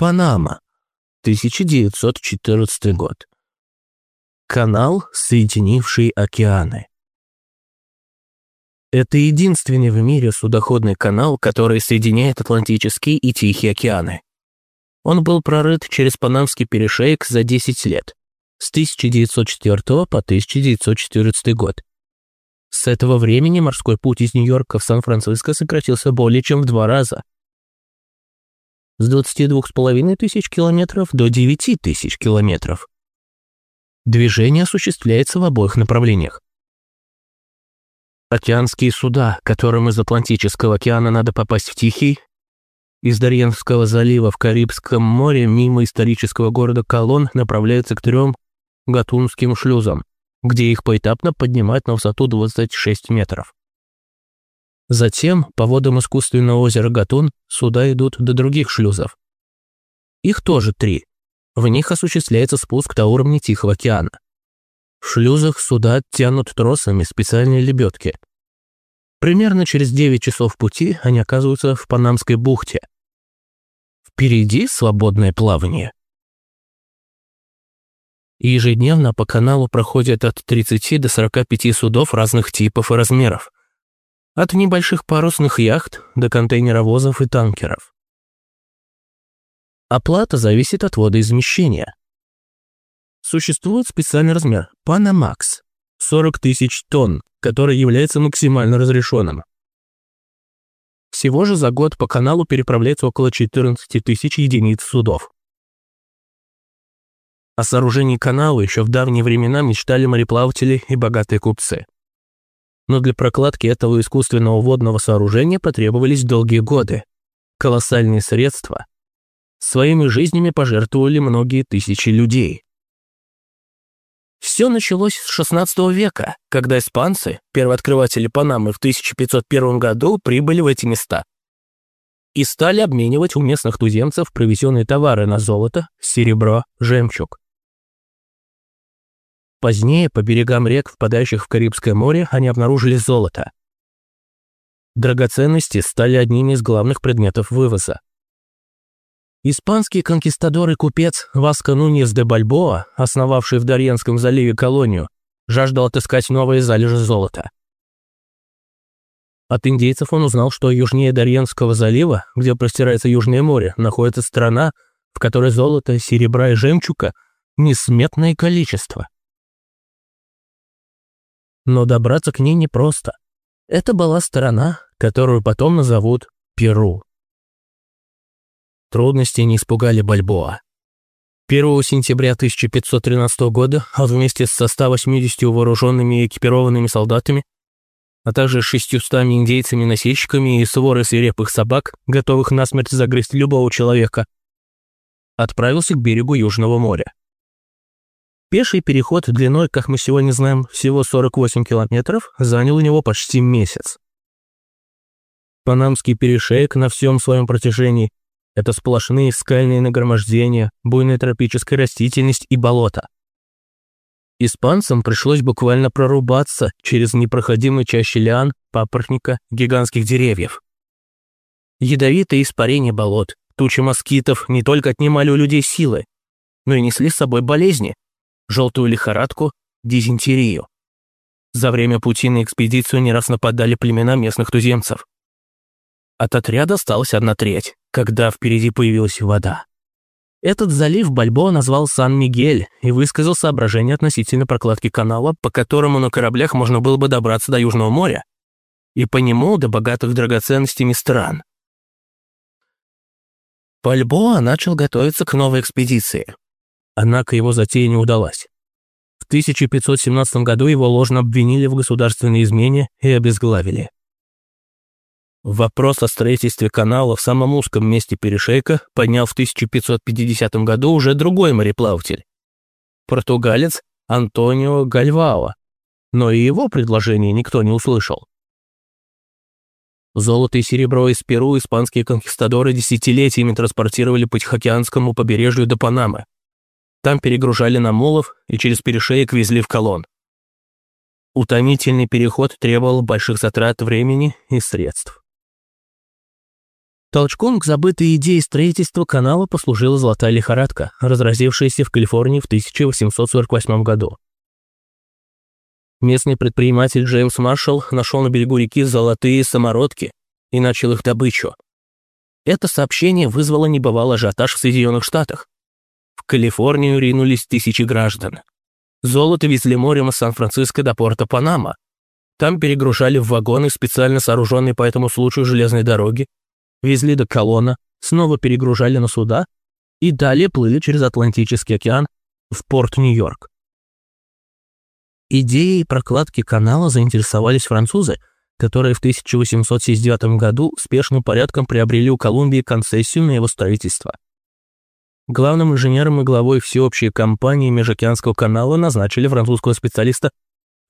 Панама, 1914 год. Канал, соединивший океаны. Это единственный в мире судоходный канал, который соединяет Атлантический и Тихий океаны. Он был прорыт через Панамский перешеек за 10 лет, с 1904 по 1914 год. С этого времени морской путь из Нью-Йорка в Сан-Франциско сократился более чем в два раза. С 22,5 тысяч километров до 9 тысяч километров. Движение осуществляется в обоих направлениях. Океанские суда, которым из Атлантического океана надо попасть в Тихий, из Дарьенского залива в Карибском море мимо исторического города Колон направляются к трем Гатунским шлюзам где их поэтапно поднимают на высоту 26 метров. Затем по водам искусственного озера Гатун суда идут до других шлюзов. Их тоже три. В них осуществляется спуск до уровня Тихого океана. В шлюзах суда тянут тросами специальные лебедки. Примерно через 9 часов пути они оказываются в Панамской бухте. Впереди свободное плавание. Ежедневно по каналу проходят от 30 до 45 судов разных типов и размеров. От небольших парусных яхт до контейнеровозов и танкеров. Оплата зависит от водоизмещения. Существует специальный размер Panamax – 40 тысяч тонн, который является максимально разрешенным. Всего же за год по каналу переправляется около 14 тысяч единиц судов. О сооружении канала еще в давние времена мечтали мореплаватели и богатые купцы. Но для прокладки этого искусственного водного сооружения потребовались долгие годы, колоссальные средства. Своими жизнями пожертвовали многие тысячи людей. Все началось с XVI века, когда испанцы, первооткрыватели Панамы в 1501 году, прибыли в эти места и стали обменивать у местных туземцев привезенные товары на золото, серебро, жемчуг. Позднее по берегам рек, впадающих в Карибское море, они обнаружили золото. Драгоценности стали одними из главных предметов вывоза. Испанский конкистадор и купец Васко Нуньес де Бальбоа, основавший в Дарьенском заливе колонию, жаждал отыскать новые залежи золота. От индейцев он узнал, что южнее Дарьенского залива, где простирается Южное море, находится страна, в которой золото, серебра и жемчуга несметное количество но добраться к ней непросто. Это была сторона, которую потом назовут Перу. Трудности не испугали Бальбоа. 1 сентября 1513 года он вместе с 180 вооруженными и экипированными солдатами, а также 600 индейцами-носильщиками и сворой свирепых собак, готовых насмерть загрызть любого человека, отправился к берегу Южного моря. Пеший переход длиной, как мы сегодня знаем, всего 48 километров, занял у него почти месяц. Панамский перешеек на всем своем протяжении – это сплошные скальные нагромождения, буйная тропическая растительность и болото. Испанцам пришлось буквально прорубаться через непроходимые чащи лиан, папоротника, гигантских деревьев. Ядовитые испарения болот, тучи москитов не только отнимали у людей силы, но и несли с собой болезни, желтую лихорадку, дизентерию. За время пути на экспедицию не раз нападали племена местных туземцев. От отряда осталась одна треть, когда впереди появилась вода. Этот залив Бальбо назвал Сан-Мигель и высказал соображение относительно прокладки канала, по которому на кораблях можно было бы добраться до Южного моря и по нему до богатых драгоценностями стран. Бальбоа начал готовиться к новой экспедиции, Однако его затея не удалась. В 1517 году его ложно обвинили в государственной измене и обезглавили. Вопрос о строительстве канала в самом узком месте перешейка поднял в 1550 году уже другой мореплаватель. Португалец Антонио Гальвао, но и его предложение никто не услышал. Золото и серебро из Перу испанские конкистадоры десятилетиями транспортировали по Тихоокеанскому побережью до Панамы. Там перегружали на мулов и через перешеек везли в колонн. Утомительный переход требовал больших затрат времени и средств. Толчком к забытой идее строительства канала послужила золотая лихорадка, разразившаяся в Калифорнии в 1848 году. Местный предприниматель Джеймс Маршалл нашел на берегу реки золотые самородки и начал их добычу. Это сообщение вызвало небывалый ажиотаж в Соединенных Штатах. Калифорнию ринулись тысячи граждан. Золото везли морем из Сан-Франциско до порта Панама. Там перегружали в вагоны, специально сооруженные по этому случаю железной дороги, везли до Колона, снова перегружали на суда и далее плыли через Атлантический океан в порт Нью-Йорк. Идеей прокладки канала заинтересовались французы, которые в 1879 году спешным порядком приобрели у Колумбии концессию на его строительство. Главным инженером и главой всеобщей компании Межокеанского канала назначили французского специалиста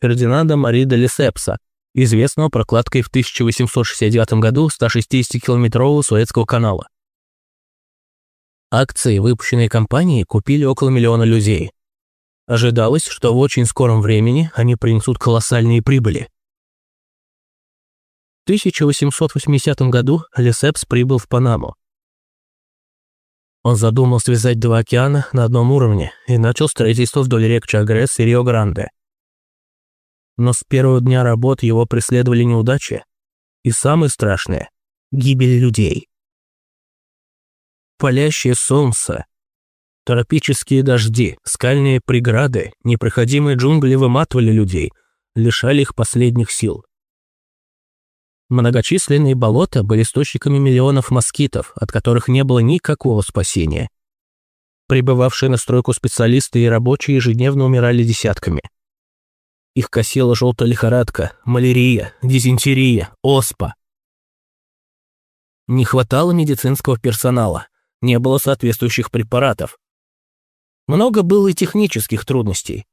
Фердинанда Мари де Лесепса, известного прокладкой в 1869 году 160-километрового Суэцкого канала. Акции, выпущенные компанией, купили около миллиона людей. Ожидалось, что в очень скором времени они принесут колоссальные прибыли. В 1880 году Лесепс прибыл в Панаму. Он задумал связать два океана на одном уровне и начал строительство вдоль рек Чагрес и Рио-Гранде но с первого дня работ его преследовали неудачи и, самое страшное, гибель людей. Палящее солнце, тропические дожди, скальные преграды, непроходимые джунгли выматывали людей, лишали их последних сил. Многочисленные болота были источниками миллионов москитов, от которых не было никакого спасения. Прибывавшие на стройку специалисты и рабочие ежедневно умирали десятками – их косила желтая лихорадка, малярия, дизентерия, оспа. Не хватало медицинского персонала, не было соответствующих препаратов. Много было и технических трудностей.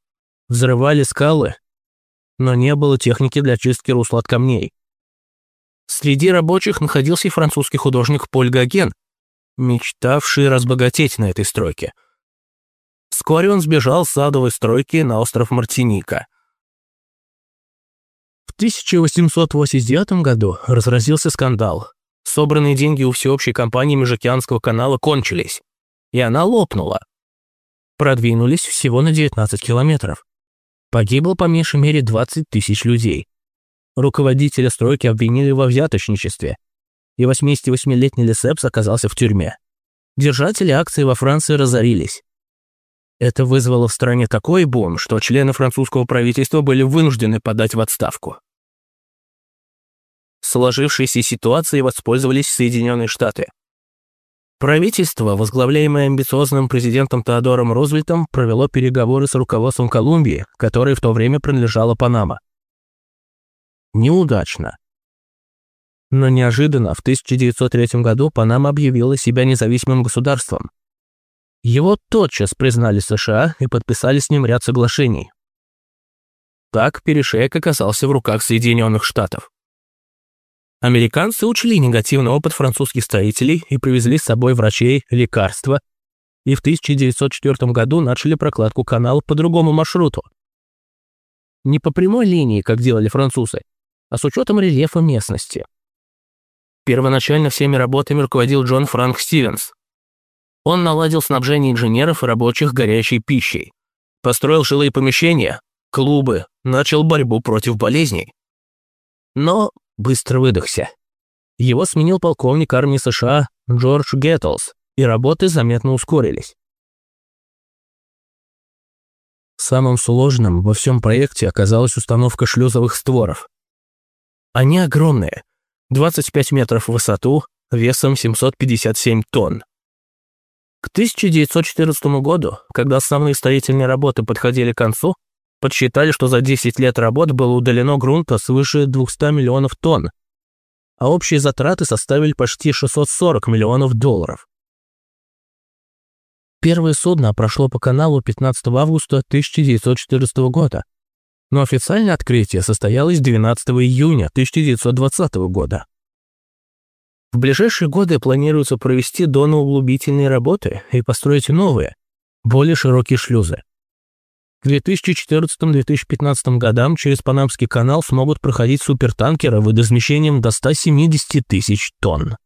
Взрывали скалы, но не было техники для чистки русла от камней. Среди рабочих находился и французский художник Поль Гоген, мечтавший разбогатеть на этой стройке. Вскоре он сбежал с садовой стройки на остров Мартиника – 1889 году разразился скандал. Собранные деньги у всеобщей компании Межокеанского канала кончились, и она лопнула. Продвинулись всего на 19 километров. Погибло по меньшей мере 20 тысяч людей. Руководителя стройки обвинили во взяточничестве, и 88-летний Лесепс оказался в тюрьме. Держатели акций во Франции разорились. Это вызвало в стране такой бум, что члены французского правительства были вынуждены подать в отставку. Сложившейся ситуацией воспользовались Соединенные Штаты. Правительство, возглавляемое амбициозным президентом Теодором Рузвельтом, провело переговоры с руководством Колумбии, которой в то время принадлежала Панама. Неудачно. Но неожиданно в 1903 году Панама объявила себя независимым государством. Его тотчас признали США и подписали с ним ряд соглашений. Так перешеек оказался в руках Соединенных Штатов. Американцы учли негативный опыт французских строителей и привезли с собой врачей, лекарства, и в 1904 году начали прокладку канала по другому маршруту. Не по прямой линии, как делали французы, а с учетом рельефа местности. Первоначально всеми работами руководил Джон Франк Стивенс. Он наладил снабжение инженеров и рабочих горячей пищей, построил жилые помещения, клубы, начал борьбу против болезней. Но быстро выдохся. Его сменил полковник армии США Джордж Геттлс, и работы заметно ускорились. Самым сложным во всем проекте оказалась установка шлюзовых створов. Они огромные, 25 метров в высоту, весом 757 тонн. К 1914 году, когда основные строительные работы подходили к концу, Подсчитали, что за 10 лет работ было удалено грунта свыше 200 миллионов тонн, а общие затраты составили почти 640 миллионов долларов. Первое судно прошло по каналу 15 августа 1914 года, но официальное открытие состоялось 12 июня 1920 года. В ближайшие годы планируется провести доноуглубительные работы и построить новые, более широкие шлюзы. К 2014-2015 годам через Панамский канал смогут проходить супертанкеры водоизмещением до 170 тысяч тонн.